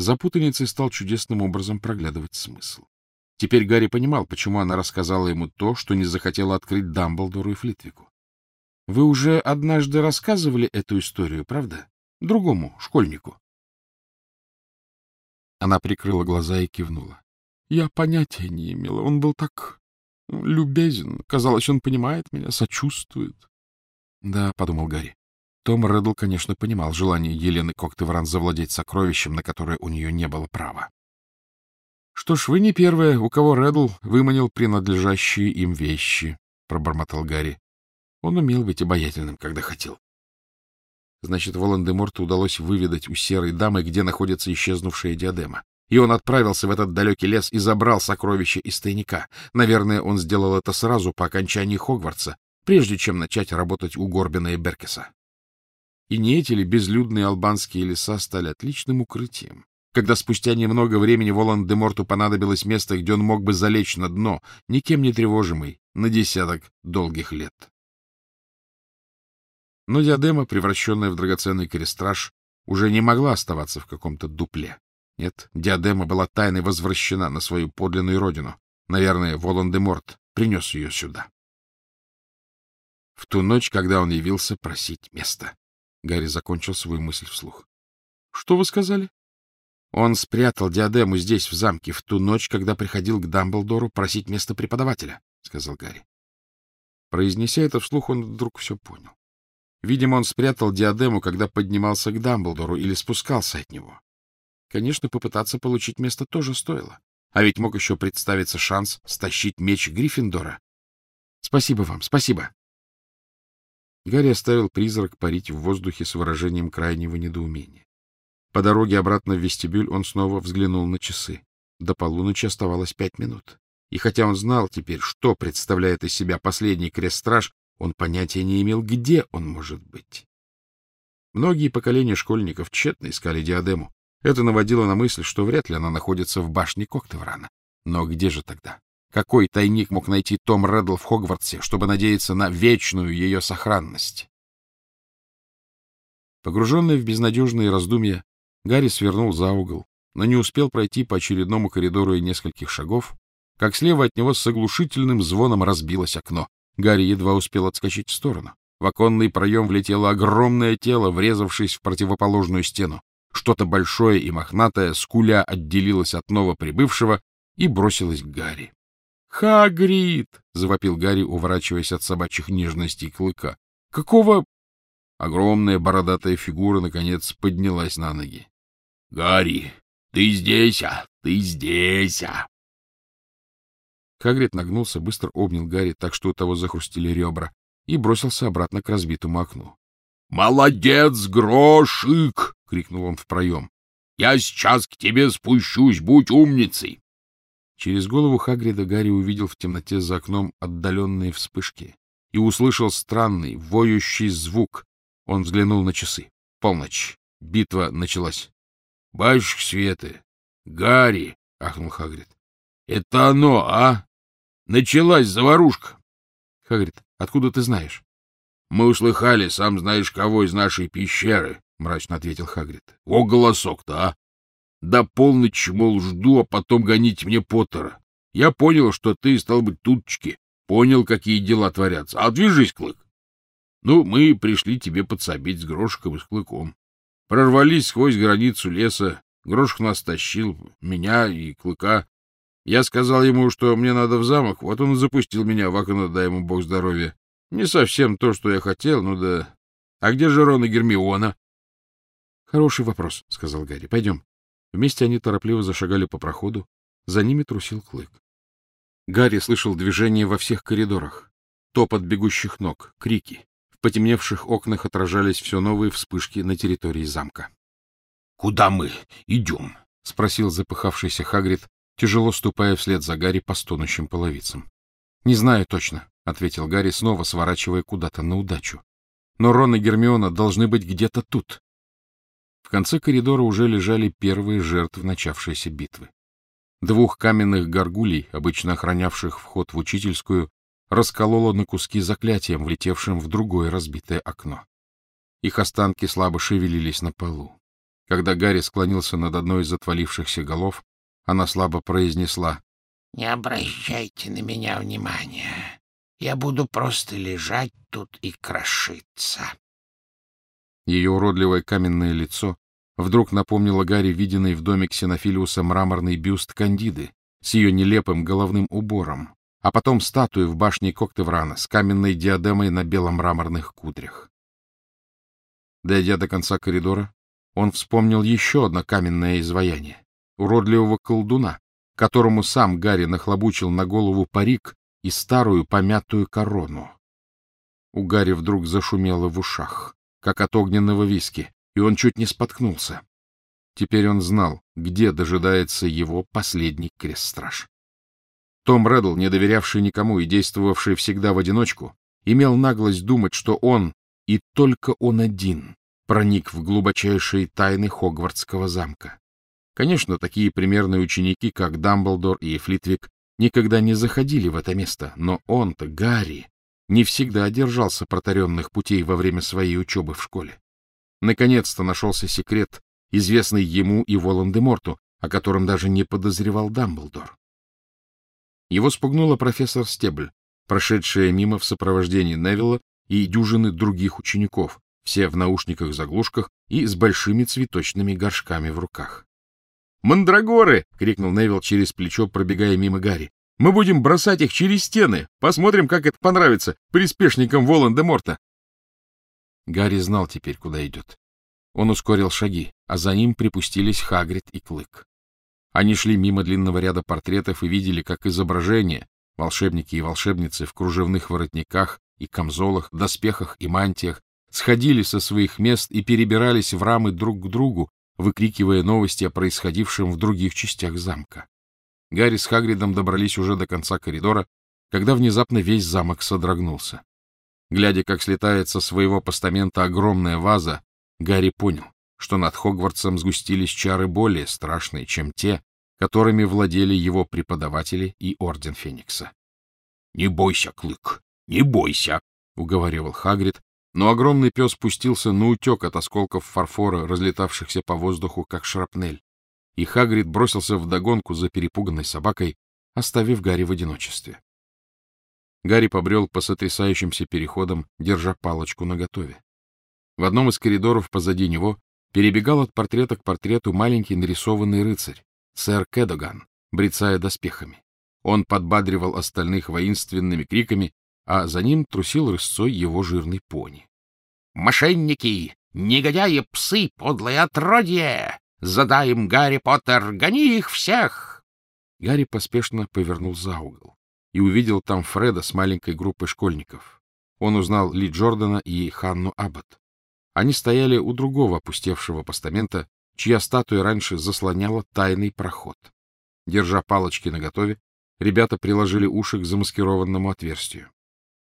За путаницей стал чудесным образом проглядывать смысл. Теперь Гарри понимал, почему она рассказала ему то, что не захотела открыть Дамблдору и Флитвику. — Вы уже однажды рассказывали эту историю, правда? Другому, школьнику. Она прикрыла глаза и кивнула. — Я понятия не имела. Он был так любезен. Казалось, он понимает меня, сочувствует. — Да, — подумал Гарри. Том Реддл, конечно, понимал желание Елены Коктевран завладеть сокровищем, на которое у нее не было права. — Что ж, вы не первая, у кого Реддл выманил принадлежащие им вещи, — пробормотал Гарри. Он умел быть обаятельным, когда хотел. Значит, Волан-де-Морту удалось выведать у серой дамы, где находится исчезнувшая диадема. И он отправился в этот далекий лес и забрал сокровища из тайника. Наверное, он сделал это сразу по окончании Хогвартса, прежде чем начать работать у Горбина и Беркеса. И не эти ли безлюдные албанские леса стали отличным укрытием? Когда спустя немного времени Волан-де-Морту понадобилось место, где он мог бы залечь на дно, никем не тревожимый, на десяток долгих лет. Но диадема, превращенная в драгоценный крестраж, уже не могла оставаться в каком-то дупле. Нет, диадема была тайно возвращена на свою подлинную родину. Наверное, Волан-де-Морт принес ее сюда. В ту ночь, когда он явился просить места. Гарри закончил свою мысль вслух. — Что вы сказали? — Он спрятал диадему здесь, в замке, в ту ночь, когда приходил к Дамблдору просить место преподавателя, — сказал Гарри. Произнеся это вслух, он вдруг все понял. Видимо, он спрятал диадему, когда поднимался к Дамблдору или спускался от него. Конечно, попытаться получить место тоже стоило. А ведь мог еще представиться шанс стащить меч Гриффиндора. Спасибо вам, спасибо. Гарри оставил призрак парить в воздухе с выражением крайнего недоумения. По дороге обратно в вестибюль он снова взглянул на часы. До полуночи оставалось пять минут. И хотя он знал теперь, что представляет из себя последний крест-страж, он понятия не имел, где он может быть. Многие поколения школьников тщетно искали диадему. Это наводило на мысль, что вряд ли она находится в башне Коктеврана. Но где же тогда? Какой тайник мог найти Том Реддл в Хогвартсе, чтобы надеяться на вечную ее сохранность? Погруженный в безнадежные раздумья, Гарри свернул за угол, но не успел пройти по очередному коридору и нескольких шагов, как слева от него с оглушительным звоном разбилось окно. Гарри едва успел отскочить в сторону. В оконный проем влетело огромное тело, врезавшись в противоположную стену. Что-то большое и мохнатое, скуля, отделилось от новоприбывшего и бросилось к Гарри. «Хагрид!» — завопил Гарри, уворачиваясь от собачьих нежностей клыка. «Какого...» Огромная бородатая фигура, наконец, поднялась на ноги. «Гарри, ты здесь, а? Ты здесь, а?» Хагрид нагнулся, быстро обнял Гарри так, что у того захрустили ребра, и бросился обратно к разбитому окну. — Молодец, Грошик! — крикнул он в проем. — Я сейчас к тебе спущусь, будь умницей! Через голову Хагрида Гарри увидел в темноте за окном отдаленные вспышки и услышал странный, воющий звук. Он взглянул на часы. Полночь. Битва началась. — Батюшка Светы! Гарри! — ахнул Хагрид. — Это оно, а? Началась заварушка. — Хагрид, откуда ты знаешь? — Мы услыхали, сам знаешь, кого из нашей пещеры, — мрачно ответил Хагрид. — О, голосок-то, а! До полночи, мол, жду, а потом гоните мне Поттера. Я понял, что ты, стал быть, тутчки. Понял, какие дела творятся. Отвяжись, Клык. Ну, мы пришли тебе подсобить с Грошиком и с Клыком. Прорвались сквозь границу леса. Грошик нас тащил, меня и Клыка. Я сказал ему, что мне надо в замок, вот он и запустил меня в окно, дай ему бог здоровья. Не совсем то, что я хотел, ну да... А где же Рон и Гермиона? — Хороший вопрос, — сказал Гарри. — Пойдем. Вместе они торопливо зашагали по проходу. За ними трусил Клык. Гарри слышал движение во всех коридорах. Топот бегущих ног, крики. В потемневших окнах отражались все новые вспышки на территории замка. — Куда мы идем? — спросил запыхавшийся Хагрид, тяжело ступая вслед за Гарри по стонущим половицам. — Не знаю точно, — ответил Гарри, снова сворачивая куда-то на удачу. — Но Рон и Гермиона должны быть где-то тут. В конце коридора уже лежали первые жертвы начавшейся битвы. Двух каменных горгулей, обычно охранявших вход в учительскую, раскололо на куски заклятием, влетевшим в другое разбитое окно. Их останки слабо шевелились на полу. Когда Гарри склонился над одной из отвалившихся голов, она слабо произнесла. — Не обращайте на меня внимания. Я буду просто лежать тут и крошиться. Ее уродливое каменное лицо вдруг напомнило Гарри виденный в доме Ксенофилиуса мраморный бюст Кандиды с ее нелепым головным убором, а потом статую в башне Коктеврана с каменной диадемой на белом мраморных кудрях. Дойдя до конца коридора, он вспомнил еще одно каменное изваяние — уродливого колдуна, которому сам Гарри нахлобучил на голову парик и старую помятую корону. У Гарри вдруг зашумело в ушах, как от огненного виски, и он чуть не споткнулся. Теперь он знал, где дожидается его последний крест-страж. Том Реддл, не доверявший никому и действовавший всегда в одиночку, имел наглость думать, что он, и только он один, проник в глубочайшие тайны Хогвартского замка. Конечно, такие примерные ученики, как Дамблдор и Флитвик, никогда не заходили в это место, но он-то, Гарри, не всегда держался протаренных путей во время своей учебы в школе. Наконец-то нашелся секрет, известный ему и Волан-де-Морту, о котором даже не подозревал Дамблдор. Его спугнула профессор Стебль, прошедшая мимо в сопровождении Невилла и дюжины других учеников, все в наушниках-заглушках и с большими цветочными горшками в руках. «Мандрагоры!» — крикнул Невилл через плечо, пробегая мимо Гарри. «Мы будем бросать их через стены! Посмотрим, как это понравится приспешникам Волан-де-Морта!» Гарри знал теперь, куда идет. Он ускорил шаги, а за ним припустились Хагрид и Клык. Они шли мимо длинного ряда портретов и видели, как изображения, волшебники и волшебницы в кружевных воротниках и камзолах, доспехах и мантиях, сходили со своих мест и перебирались в рамы друг к другу, выкрикивая новости о происходившем в других частях замка. Гарри с Хагридом добрались уже до конца коридора, когда внезапно весь замок содрогнулся. Глядя, как слетает со своего постамента огромная ваза, Гарри понял, что над Хогвартсом сгустились чары более страшные, чем те, которыми владели его преподаватели и Орден Феникса. — Не бойся, Клык, не бойся, — уговаривал Хагрид, но огромный пес пустился на утек от осколков фарфора, разлетавшихся по воздуху, как шрапнель, и Хагрид бросился вдогонку за перепуганной собакой, оставив Гарри в одиночестве. Гарри побрел по сотрясающимся переходам, держа палочку наготове. В одном из коридоров позади него перебегал от портрета к портрету маленький нарисованный рыцарь, сэр Кедоган, брецая доспехами. Он подбадривал остальных воинственными криками, а за ним трусил рысцой его жирный пони. — Мошенники! Негодяи, псы, подлое отродье! Задаем, Гарри Поттер, гони их всех! Гарри поспешно повернул за угол и увидел там Фреда с маленькой группой школьников. Он узнал Ли Джордана и Ханну Аббот. Они стояли у другого опустевшего постамента, чья статуя раньше заслоняла тайный проход. Держа палочки наготове, ребята приложили уши к замаскированному отверстию.